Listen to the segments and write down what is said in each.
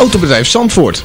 Autobedrijf Zandvoort.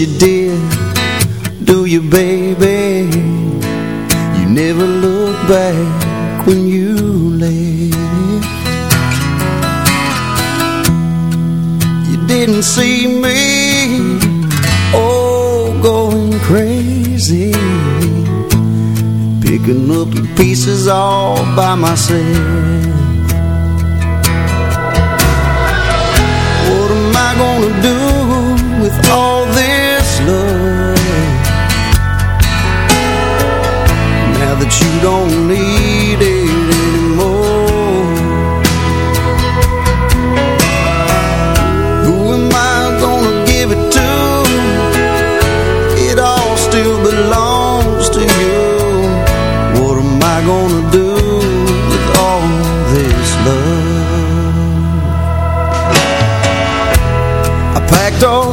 You did, do you, baby? You never look back when you left. You didn't see me, oh, going crazy, picking up the pieces all by myself. What am I gonna do with all this you don't need it anymore. Who am I gonna give it to? It all still belongs to you. What am I gonna do with all this love? I packed all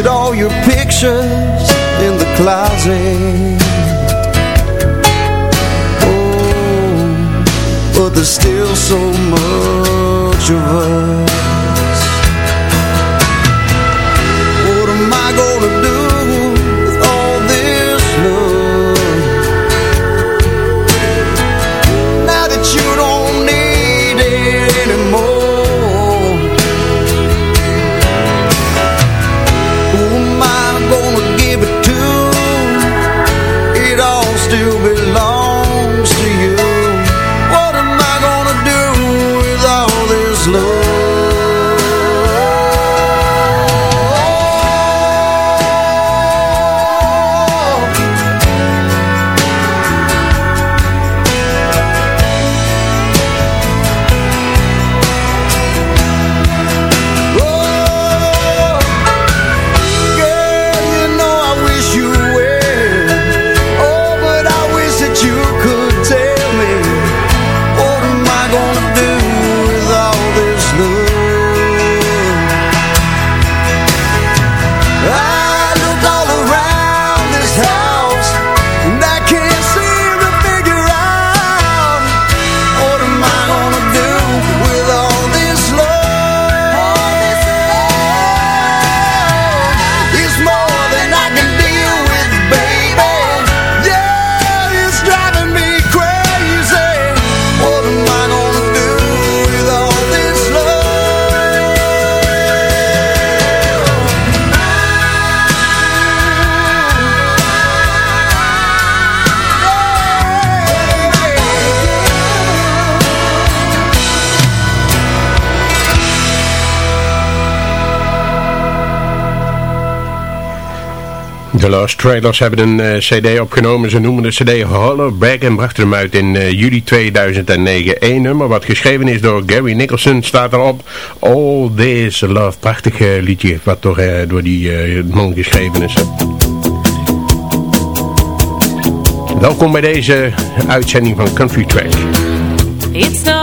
All your pictures in the closet. Oh, but there's still so much of us De Lost Trailers hebben een uh, cd opgenomen. Ze noemen de cd Hollowback en brachten hem uit in uh, juli 2009. Eén nummer wat geschreven is door Gary Nicholson staat erop. All This Love. Prachtig uh, liedje wat door, door die man geschreven is. Welkom bij deze uitzending van Country Track. It's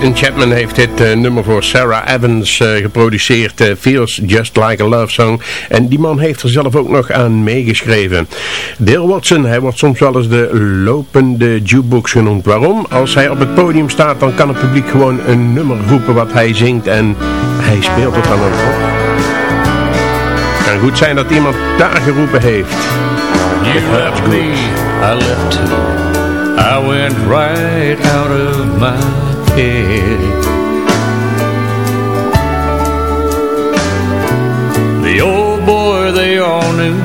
Nathan Chapman heeft dit uh, nummer voor Sarah Evans uh, geproduceerd. Uh, Feels Just Like a Love Song. En die man heeft er zelf ook nog aan meegeschreven. Dale Watson, hij wordt soms wel eens de lopende jukebox genoemd. Waarom? Als hij op het podium staat, dan kan het publiek gewoon een nummer roepen wat hij zingt. En hij speelt het dan ook. Het kan goed zijn dat iemand daar geroepen heeft. You left me, I left. I went right out of my head The old boy they all knew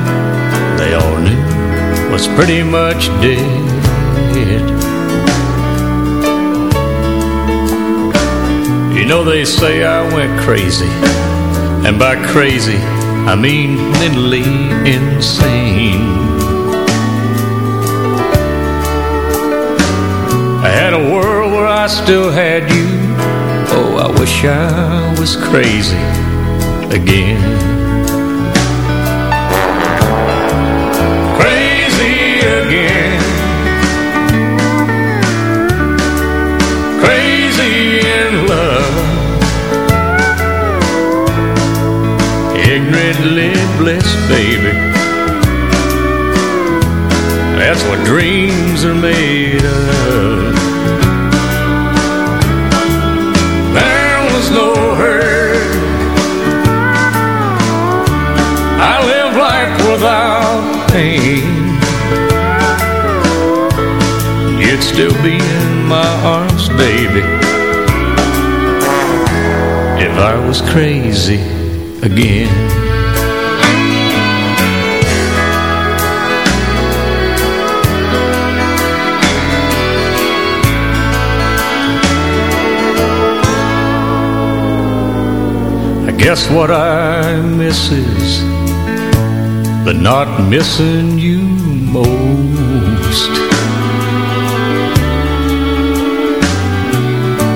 They all knew Was pretty much dead. You know they say I went crazy And by crazy I mean mentally insane. I had a I still had you. Oh, I wish I was crazy again. Crazy again. Crazy in love. Ignorantly blessed, baby. That's what dreams are made of I was crazy again. I guess what I miss is the not missing you most.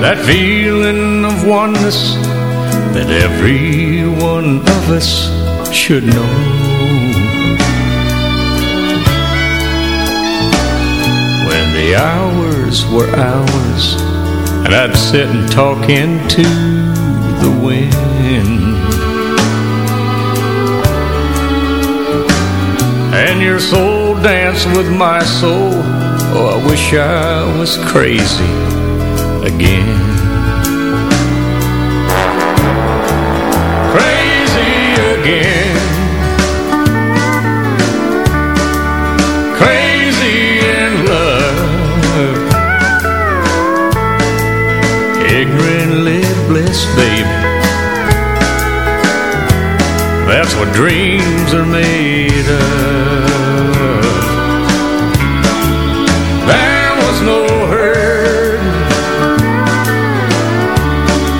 That feeling of oneness that every one of us should know. When the hours were hours, and I'd sit and talk into the wind. And your soul danced with my soul. Oh, I wish I was crazy again. Ignorantly bliss, baby. That's what dreams are made of. There was no hurt.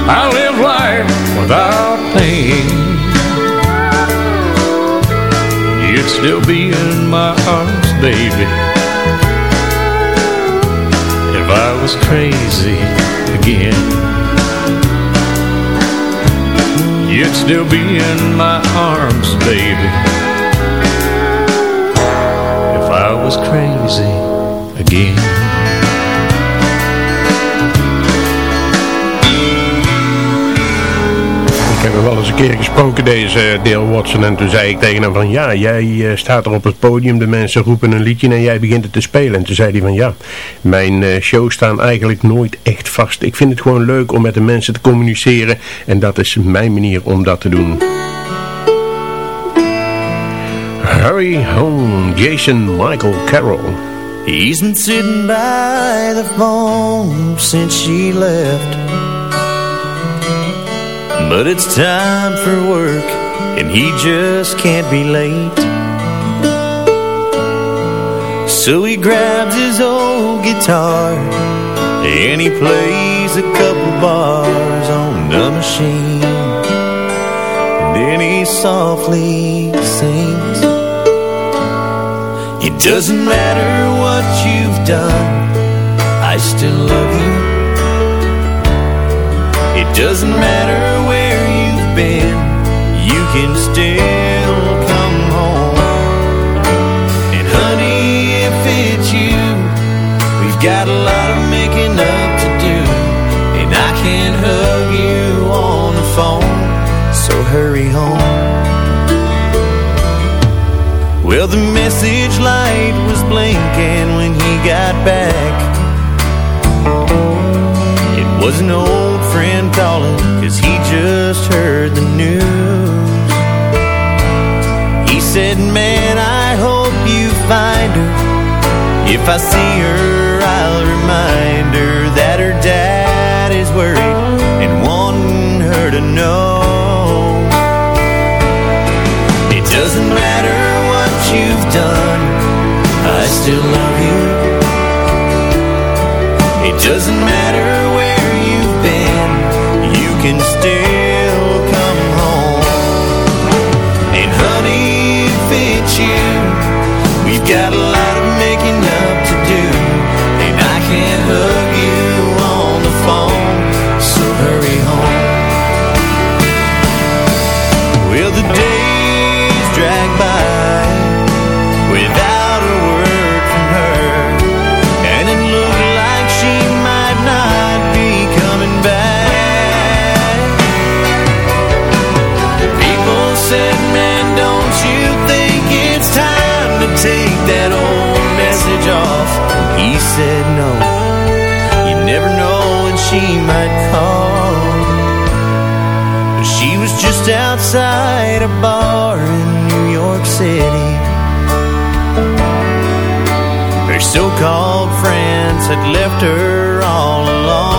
I lived life without pain. You'd still be in my arms, baby. Was crazy again. You'd still be in my arms, baby If I was crazy again Ik heb hem wel eens een keer gesproken, deze Dale Watson. En toen zei ik tegen hem van, ja, jij eh, staat er op het podium, de mensen roepen een liedje en jij begint het te spelen. En toen zei hij van, ja, mijn eh, shows staan eigenlijk nooit echt vast. Ik vind het gewoon leuk om met de mensen te communiceren. En dat is mijn manier om dat te doen. Hurry home, Jason Michael Carroll. He's been sitting by the phone since she left But it's time for work and he just can't be late. So he grabs his old guitar And he plays a couple bars on the machine. And then he softly sings. It doesn't matter what you've done I still love you. It doesn't matter can still come home. And honey, if it's you We've got a lot of making up to do. And I can't hug you on the phone So hurry home. Well, the message light was blinking when he got back. It was an old friend calling Cause he just heard the news said, man, I hope you find her. If I see her, I'll remind her That her dad is worried And wanting her to know. It doesn't matter what you've done I still love you. It doesn't matter where you've been You can still outside a bar in New York City. Her so-called friends had left her all alone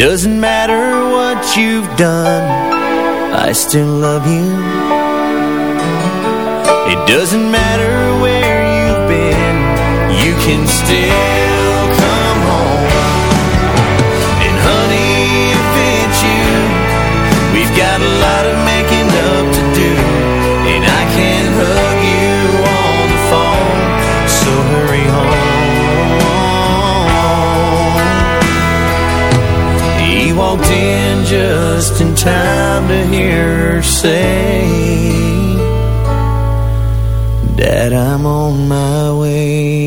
Doesn't matter what you've done I still love you. It doesn't matter where you've been You can still in just in time to hear her say Dad, I'm on my way.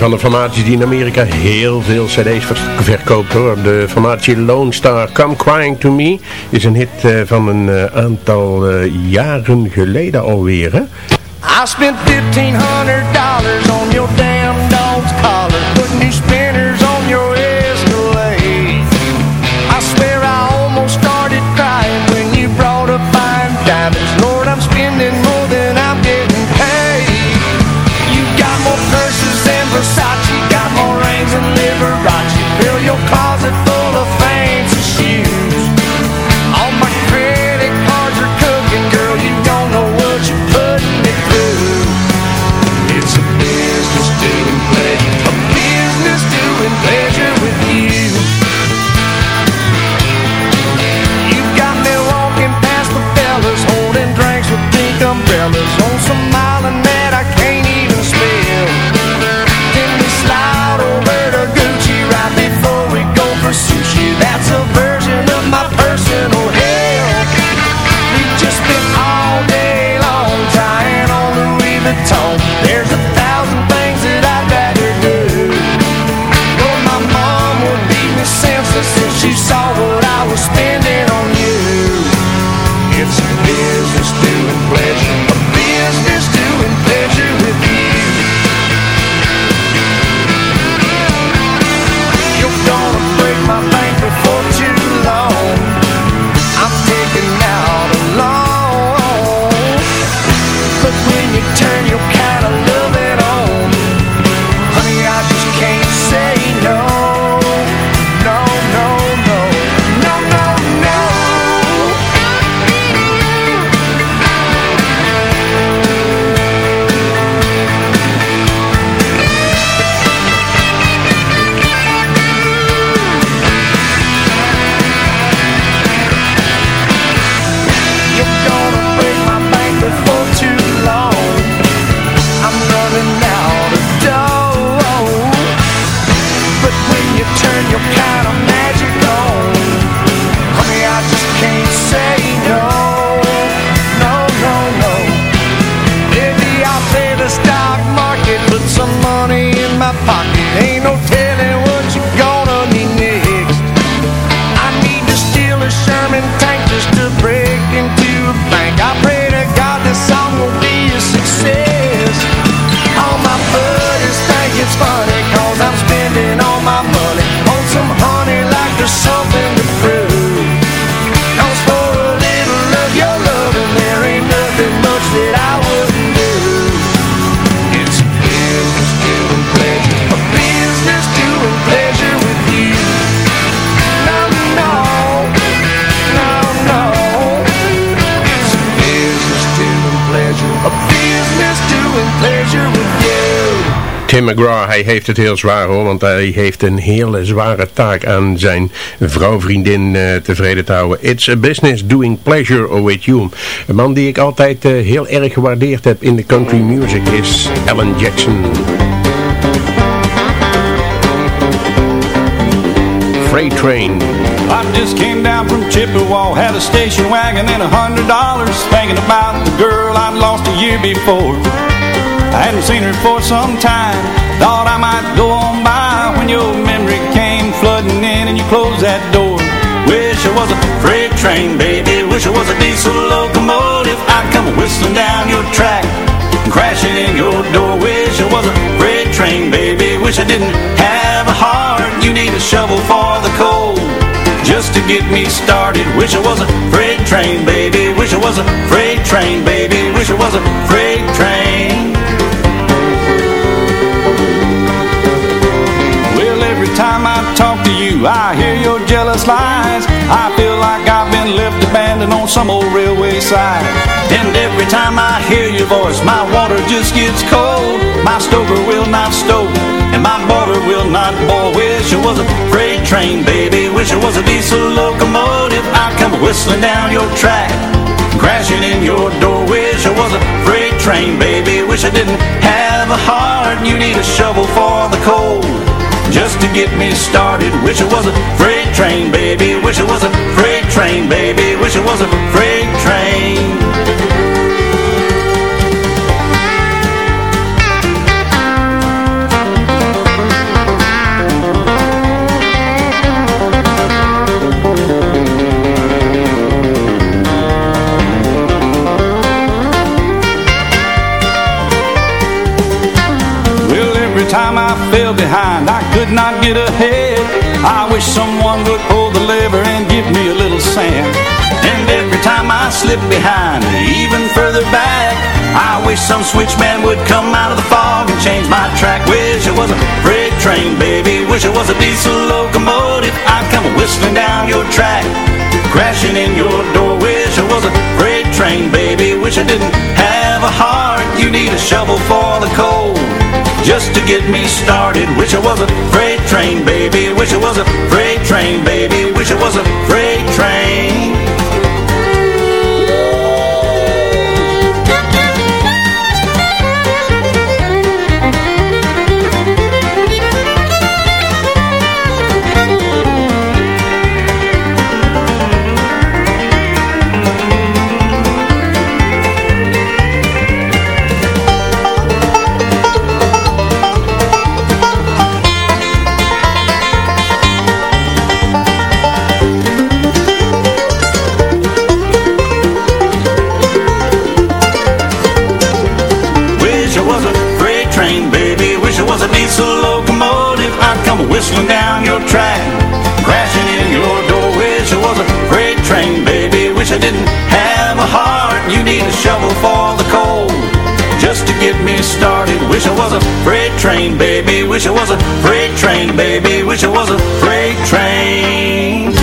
van de formaties die in Amerika heel veel cd's verkoopt hoor. De formatie Lone Star Come Crying To Me is een hit eh, van een eh, aantal eh, jaren geleden alweer hè? I spent $1500 on your day. Tim McGraw, hij heeft het heel zwaar hoor, want hij heeft een hele zware taak aan zijn vrouw-vriendin eh, tevreden te houden. It's a business doing pleasure with you. Een man die ik altijd eh, heel erg gewaardeerd heb in de country music is Alan Jackson. Freight Train. I just came down from Chippewa, had a station wagon and a hundred dollars, thinking about the girl I'd lost a year before. I hadn't seen her for some time, thought I might go on by when your memory came flooding in and you closed that door. Wish I was a freight train, baby, wish I was a diesel locomotive, I'd come whistling down your track crashing in your door. Wish I was a freight train, baby, wish I didn't have a heart, you need a shovel for the coal just to get me started. Wish I was a freight train, baby. Wish I was a freight train, baby. Wish I was a freight train. I hear your jealous lies. I feel like I've been left abandoned on some old railway side. And every time I hear your voice, my water just gets cold. My stoker will not stoke, and my boiler will not boil. Wish I was a freight train, baby. Wish I was a diesel locomotive. I'd come whistling down your track, crashing in your door. Wish I was a freight train, baby. Wish I didn't have a heart. You need a shovel for the just to get me started. Wish it was a freight train, baby. Wish it was a freight train, baby. Wish it was a freight train. Well, every time I fell behind, I not get ahead. I wish someone would pull the lever and give me a little sand. And every time I slip behind, even further back, I wish some switchman would come out of the fog and change my track. Wish it was a freight train, baby. Wish it was a diesel locomotive. I'd come whistling down your track, crashing in your door. Wish it was a freight train, baby. Wish I didn't have a heart. You need a shovel for the coal just to get me started. Wish I was a freight train, baby. Wish I was a freight train, baby. Wish I was a freight train. Me started, wish I was a freight train, baby. Wish I was a freight train, baby. Wish I was a freight train.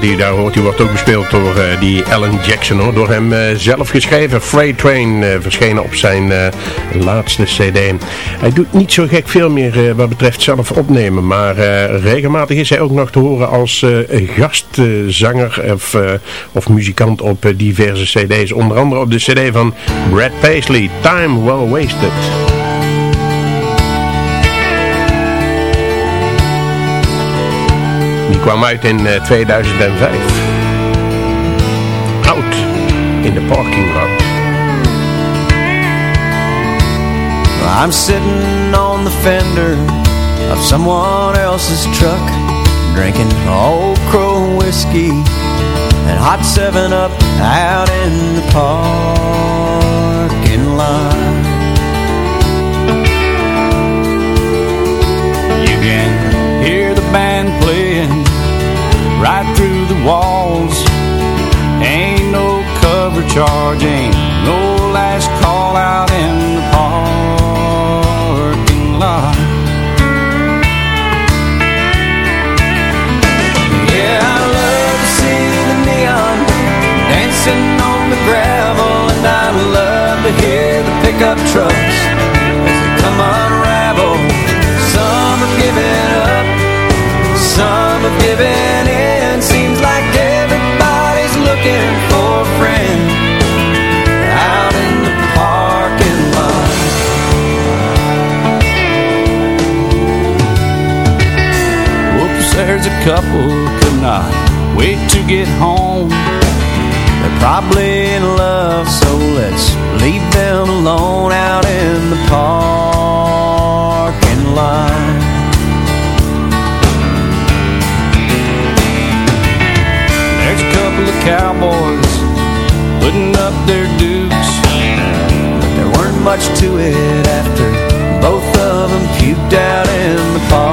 Die daar hoort, die wordt ook bespeeld door uh, die Alan Jackson, hoor, door hem uh, zelf geschreven. Freight Train uh, verschenen op zijn laatste cd. Hij doet niet zo gek veel meer wat betreft zelf opnemen, maar regelmatig is hij ook nog te horen als gastzanger of, of muzikant op diverse cd's. Onder andere op de cd van Brad Paisley, Time Well Wasted. Kwam uit in 2005. Out in the parking lot. I'm sitting on the fender of someone else's truck Drinking Old Crow whiskey and hot 7-Up out in the parking couple could not wait to get home. They're probably in love, so let's leave them alone out in the parking lot. There's a couple of cowboys putting up their dukes But there weren't much to it after both of them puked out in the parking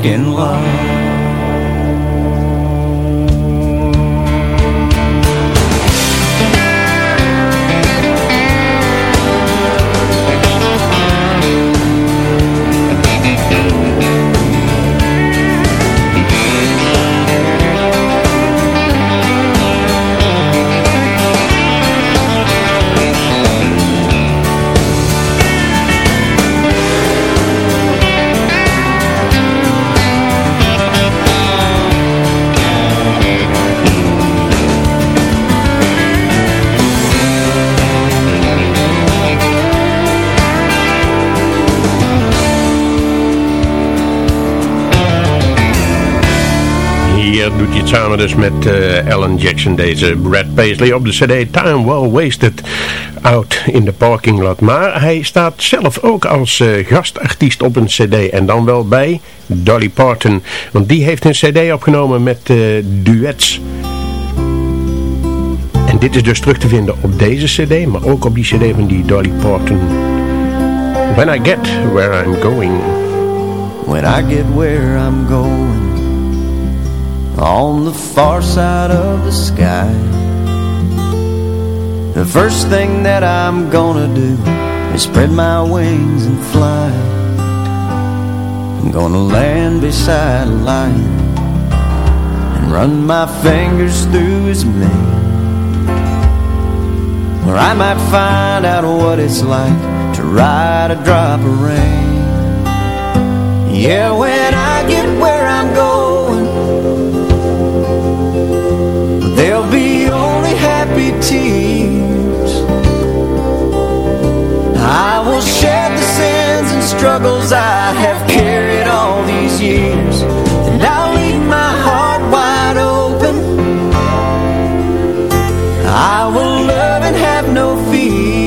parking lot doet hij het samen dus met uh, Alan Jackson, deze Brad Paisley, op de cd Time Well Wasted Out in de parking lot. Maar hij staat zelf ook als uh, gastartiest op een cd en dan wel bij Dolly Parton. Want die heeft een cd opgenomen met uh, duets. En dit is dus terug te vinden op deze cd, maar ook op die cd van die Dolly Parton. When I get where I'm going. When I get where I'm going on the far side of the sky. The first thing that I'm gonna do is spread my wings and fly. I'm gonna land beside a lion and run my fingers through his mane. Where I might find out what it's like to ride a drop of rain. Yeah, when I get where I will shed the sins and struggles I have carried all these years. And I'll leave my heart wide open. I will love and have no fear.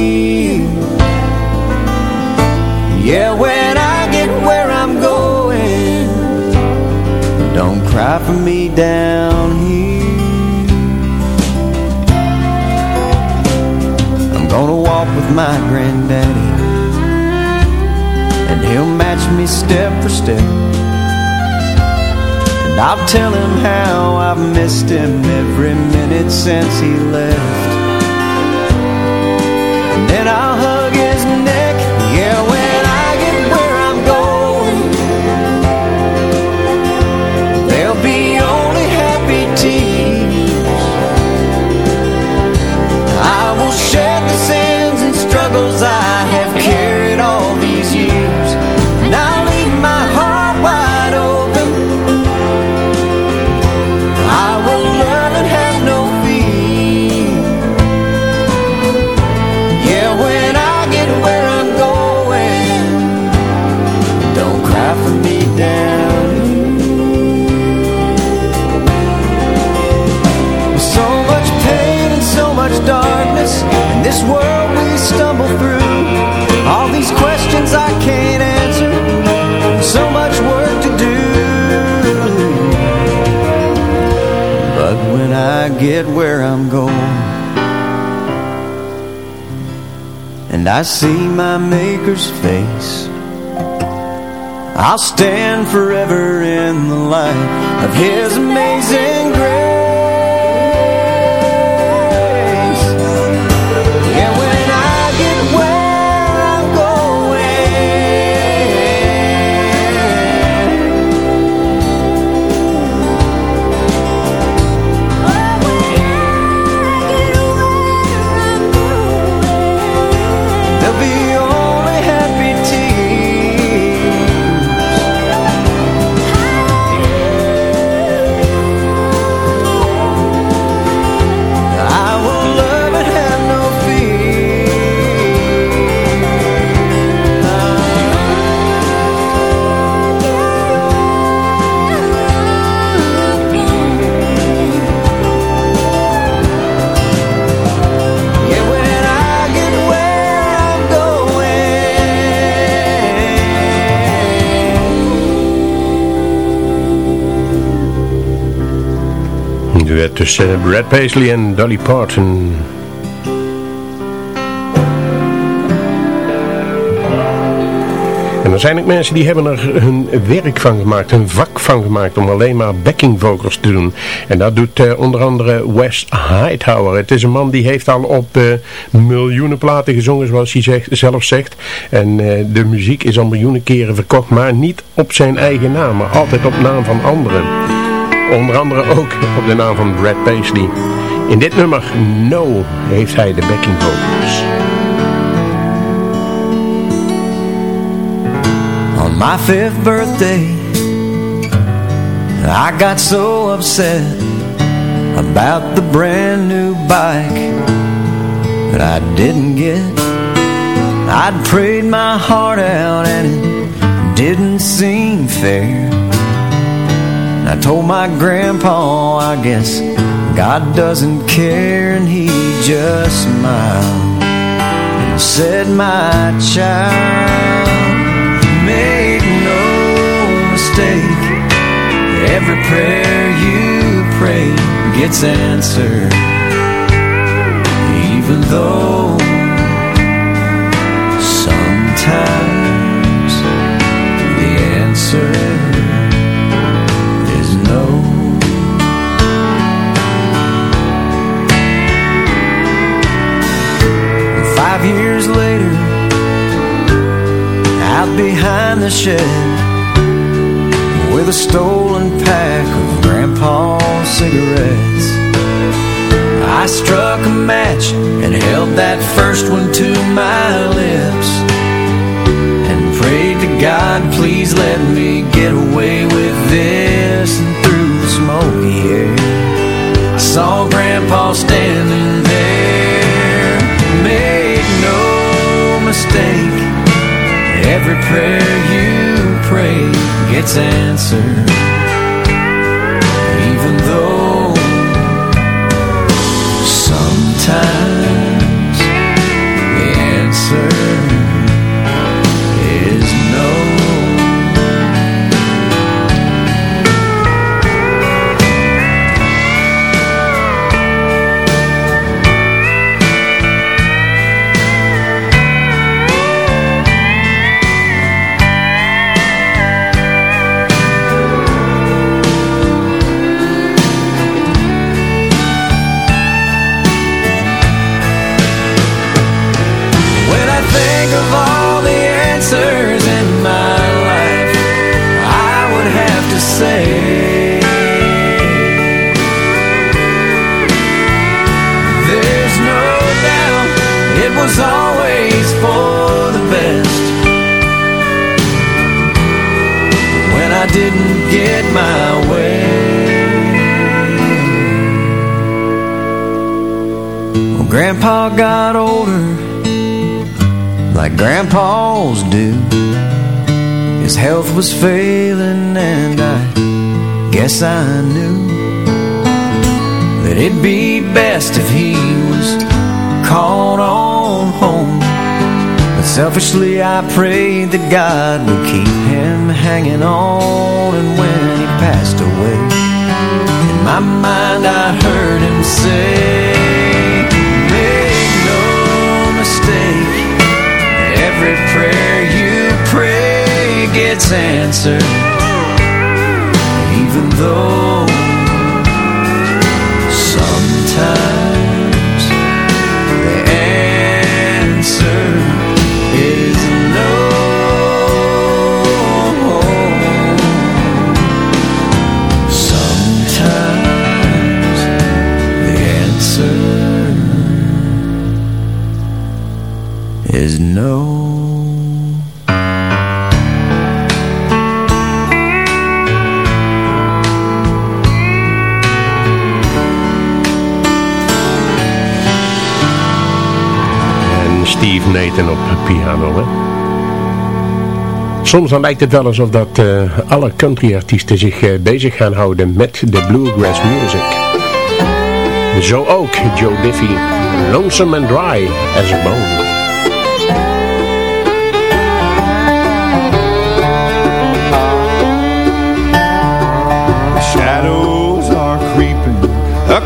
Yeah, when I get where I'm going Don't cry for me down With my granddaddy. And he'll match me step for step. And I'll tell him how I've missed him every minute since he left. And then I'll hug his get where I'm going And I see my Maker's face I'll stand forever in the light of His amazing duet tussen Brad Paisley en Dolly Parton. En er zijn ook mensen die hebben er hun werk van gemaakt, hun vak van gemaakt om alleen maar backing vocals te doen. En dat doet uh, onder andere Wes Hightower. Het is een man die heeft al op uh, miljoenen platen gezongen zoals hij zelf zegt. En de muziek is al miljoenen keren verkocht, maar niet op zijn eigen naam, maar altijd op naam van anderen. Onder andere ook op de naam van Brad Paisley. In dit nummer, No, heeft hij de backing vocals. On my fifth birthday I got so upset About the brand new bike That I didn't get I'd prayed my heart out and it didn't seem fair I told my grandpa, I guess God doesn't care And he just smiled And said, my child Make no mistake. Every prayer you pray Gets answered Even though With a stolen pack of Grandpa's cigarettes. I struck a match and held that first one to my lips And prayed to God, please let me get away with this. And through the smoky air I saw Grandpa standing there. Make no mistake. Every prayer gets answered Grandpa got older like grandpas do. His health was failing, and I guess I knew that it'd be best if he was called on home. But selfishly, I prayed that God would keep him hanging on, and when he passed away, in my mind, I heard him say, Make no mistake. Every prayer you pray gets answered Even though Sometimes no. En Steve Nathan op piano, hè. Soms dan lijkt het wel alsof dat eh, alle countryartiesten zich uh, bezig gaan houden met de bluegrass music. Zo ook Joe Diffie, Lonesome and Dry as a Bone.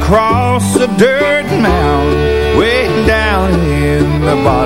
across a dirt mound Way down in the bottom.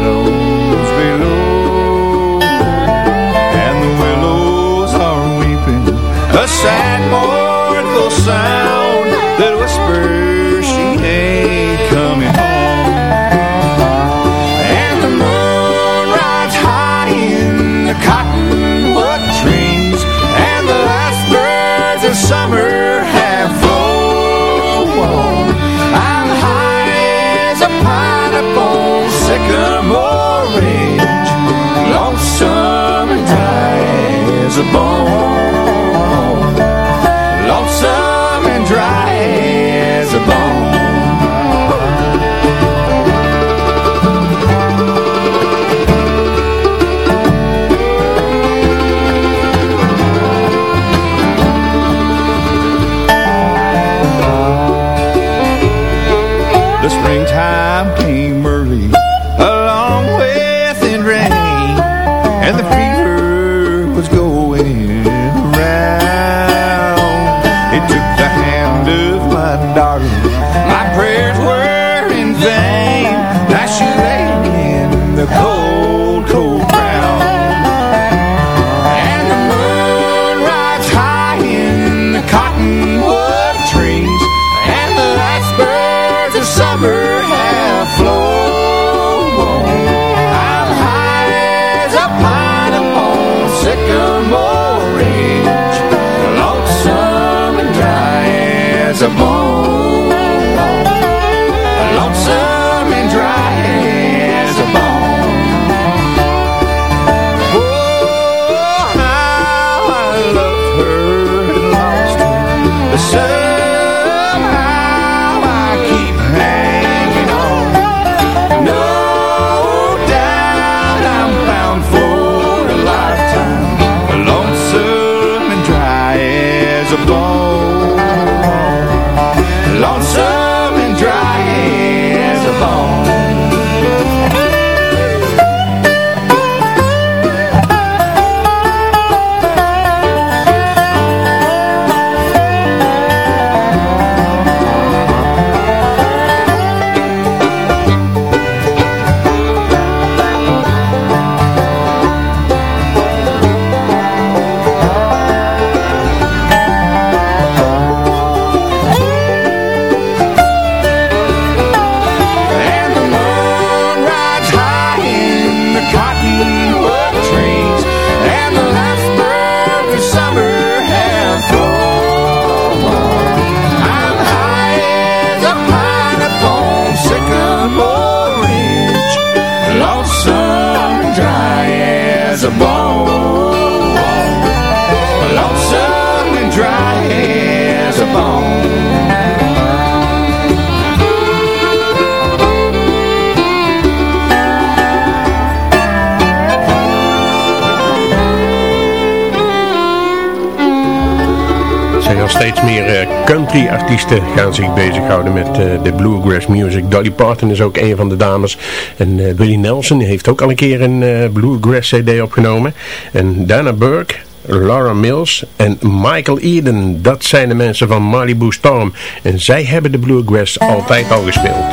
Drie artiesten gaan zich bezighouden met eh, de bluegrass music. Dolly Parton is ook een van de dames. En uh, Willie Nelson heeft ook al een keer een eh, bluegrass cd opgenomen. En Dana Burke, Laura Mills en Michael Eden. Dat zijn de mensen van Malibu Storm. En zij hebben de bluegrass altijd al gespeeld.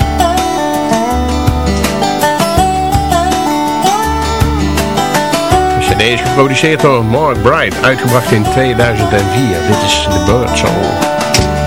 CD is geproduceerd door Mark Bright, uitgebracht in 2004. Dit is The Bird Soul.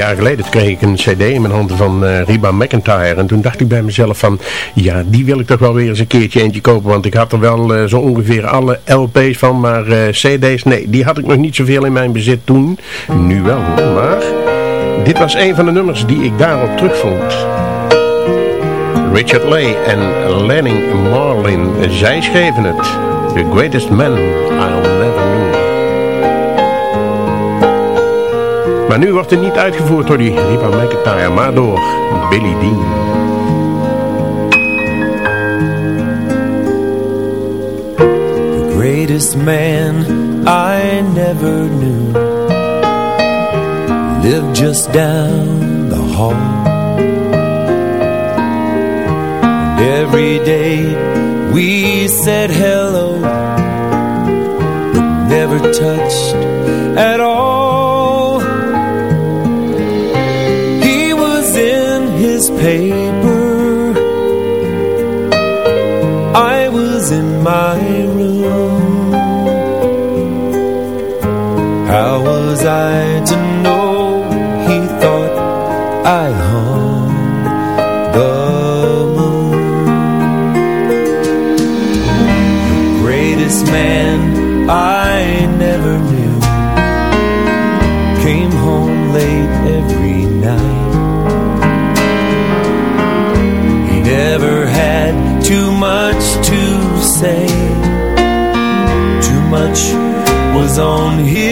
jaar geleden kreeg ik een cd in mijn handen van uh, Reba McIntyre. En toen dacht ik bij mezelf van, ja, die wil ik toch wel weer eens een keertje eentje kopen. Want ik had er wel uh, zo ongeveer alle LP's van, maar uh, cd's, nee, die had ik nog niet zoveel in mijn bezit toen. Nu wel maar dit was een van de nummers die ik daarop terugvond. Richard Lay en Lenny Marlin, zij schreven het. The Greatest Man I'll Maar nu wordt het niet uitgevoerd door die Reba McIntyre, maar door Billy Dean. The greatest man I never knew Lived just down the hall And every day we said hello But never touched at all my on his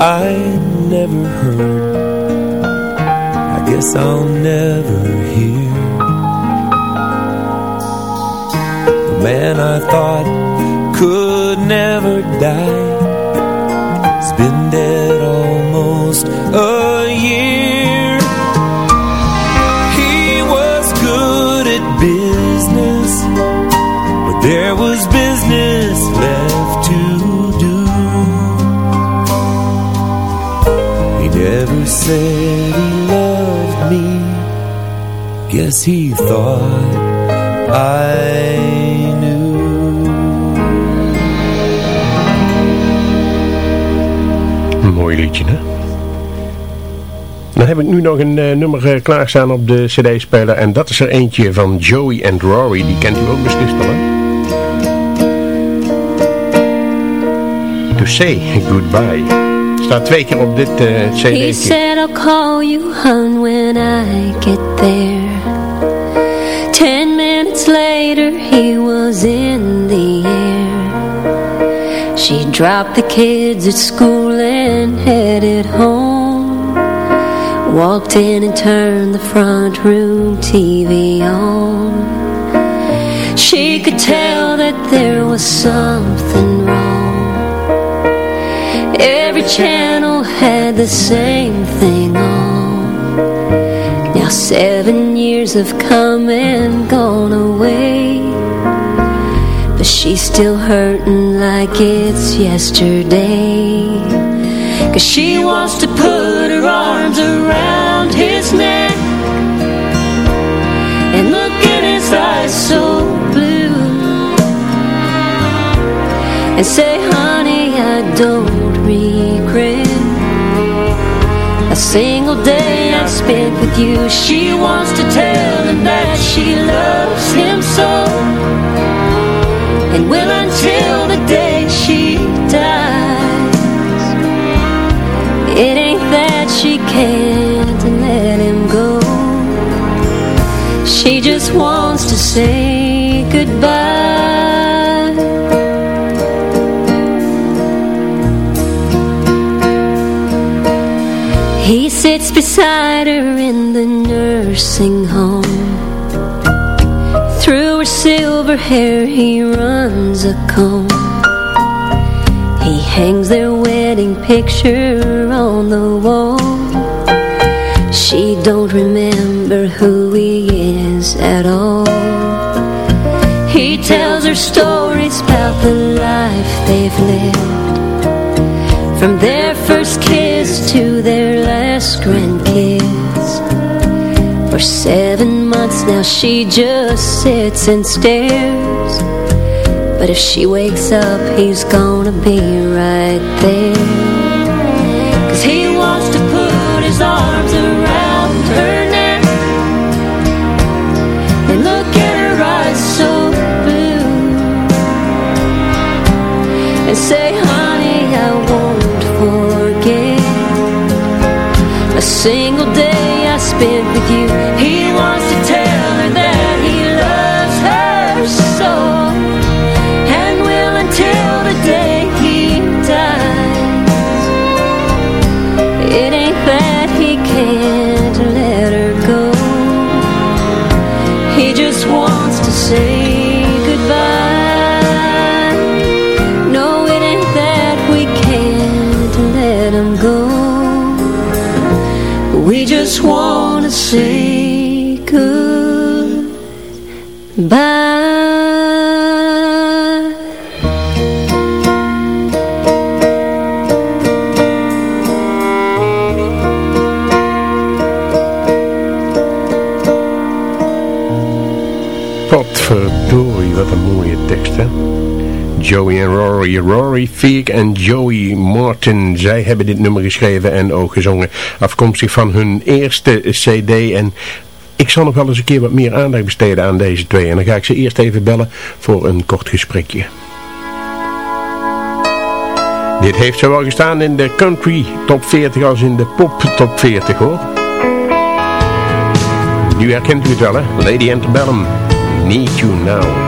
I never heard. I guess I'll never hear. The man I thought could never die said he loved me Guess he thought I knew mooi liedje, hè? Dan heb ik nu nog een uh, nummer uh, klaarstaan op de cd-speler. En dat is er eentje van Joey and Rory. Die kent u ook beslist al? To Say Goodbye. Staat twee keer op dit uh. He said I'll call you hun when I get there. Ten minutes later he was in the air. She dropped the kids at school and headed home. Walked in and turned the front room TV on. She could tell that there was something channel had the same thing on. Now seven years have come and gone away But she's still hurting like it's yesterday. Cause she wants to put her arms around his neck And look in his eyes so blue And say, honey, I don't single day I spent with you. She wants to tell him that she loves him so. And will until the day she dies It ain't that she can't let him go. She just wants to say goodbye sits beside her in the nursing home. Through her silver hair he runs a comb. He hangs their wedding picture on the wall. She don't remember who he is at all. He tells her stories about the life they've lived. From their For seven months now she just sits and stares. But if she wakes up he's gonna be right there. Cause he wants to put his arms around her neck And look at her eyes so blue And say honey I won't forget A single day I spent with you Joey en Rory, Rory Feek en Joey Martin. Zij hebben dit nummer geschreven en ook gezongen. Afkomstig van hun eerste cd. En ik zal nog wel eens een keer wat meer aandacht besteden aan deze twee. En dan ga ik ze eerst even bellen voor een kort gesprekje. Dit heeft zowel gestaan in de country top 40 als in de pop top 40 hoor. Nu herkent u het wel hè, Lady Antebellum, Need You Now.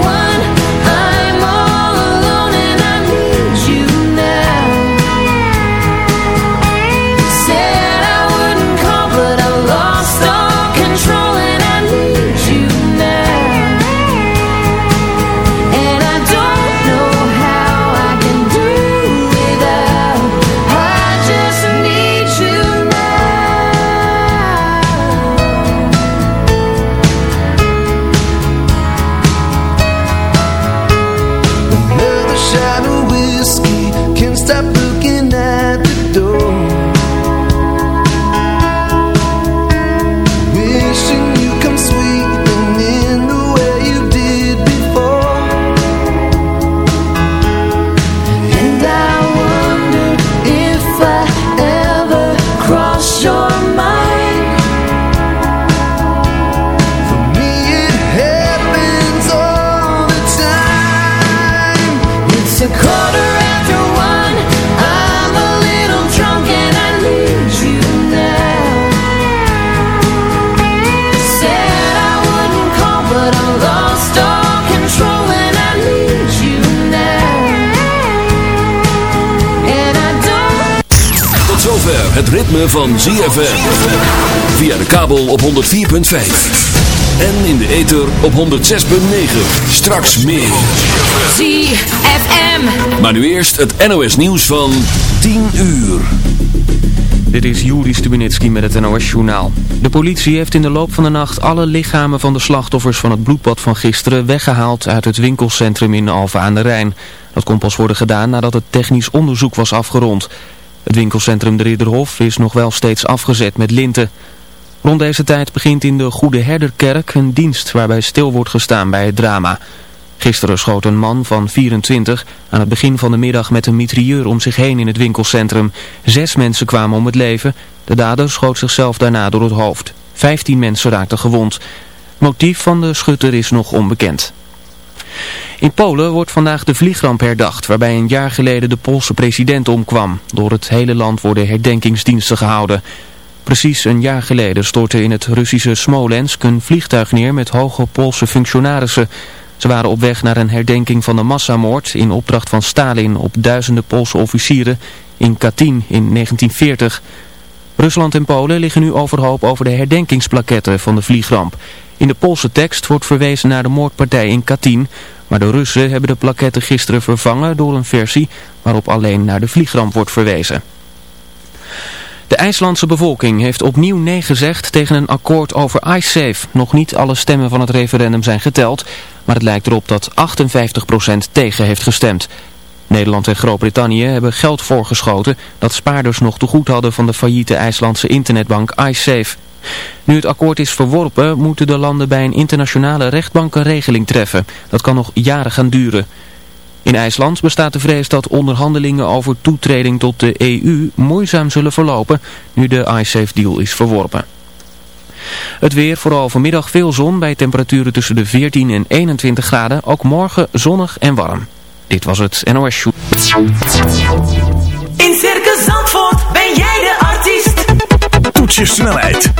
het ritme van ZFM. Via de kabel op 104.5. En in de ether op 106.9. Straks meer. ZFM. Maar nu eerst het NOS nieuws van 10 uur. Dit is Juri Stubenitski met het NOS-journaal. De politie heeft in de loop van de nacht alle lichamen van de slachtoffers van het bloedbad van gisteren weggehaald uit het winkelcentrum in Alphen aan de Rijn. Dat kon pas worden gedaan nadat het technisch onderzoek was afgerond. Het winkelcentrum de Ridderhof is nog wel steeds afgezet met linten. Rond deze tijd begint in de Goede Herderkerk een dienst waarbij stil wordt gestaan bij het drama. Gisteren schoot een man van 24 aan het begin van de middag met een mitrailleur om zich heen in het winkelcentrum. Zes mensen kwamen om het leven. De dader schoot zichzelf daarna door het hoofd. Vijftien mensen raakten gewond. Motief van de schutter is nog onbekend. In Polen wordt vandaag de vliegramp herdacht, waarbij een jaar geleden de Poolse president omkwam. Door het hele land worden herdenkingsdiensten gehouden. Precies een jaar geleden stortte in het Russische Smolensk een vliegtuig neer met hoge Poolse functionarissen. Ze waren op weg naar een herdenking van de massamoord in opdracht van Stalin op duizenden Poolse officieren in Katyn in 1940. Rusland en Polen liggen nu overhoop over de herdenkingsplaketten van de vliegramp. In de Poolse tekst wordt verwezen naar de moordpartij in Katyn, maar de Russen hebben de plaketten gisteren vervangen door een versie waarop alleen naar de vliegramp wordt verwezen. De IJslandse bevolking heeft opnieuw nee gezegd tegen een akkoord over IceSafe. Nog niet alle stemmen van het referendum zijn geteld, maar het lijkt erop dat 58% tegen heeft gestemd. Nederland en Groot-Brittannië hebben geld voorgeschoten dat spaarders nog te goed hadden van de failliete IJslandse internetbank iSafe. Nu het akkoord is verworpen, moeten de landen bij een internationale rechtbank een regeling treffen. Dat kan nog jaren gaan duren. In IJsland bestaat de vrees dat onderhandelingen over toetreding tot de EU moeizaam zullen verlopen nu de iSafe-deal is verworpen. Het weer, vooral vanmiddag veel zon bij temperaturen tussen de 14 en 21 graden. Ook morgen zonnig en warm. Dit was het NOS Show. In Circus Zandvoort ben jij de artiest. Toets je snelheid,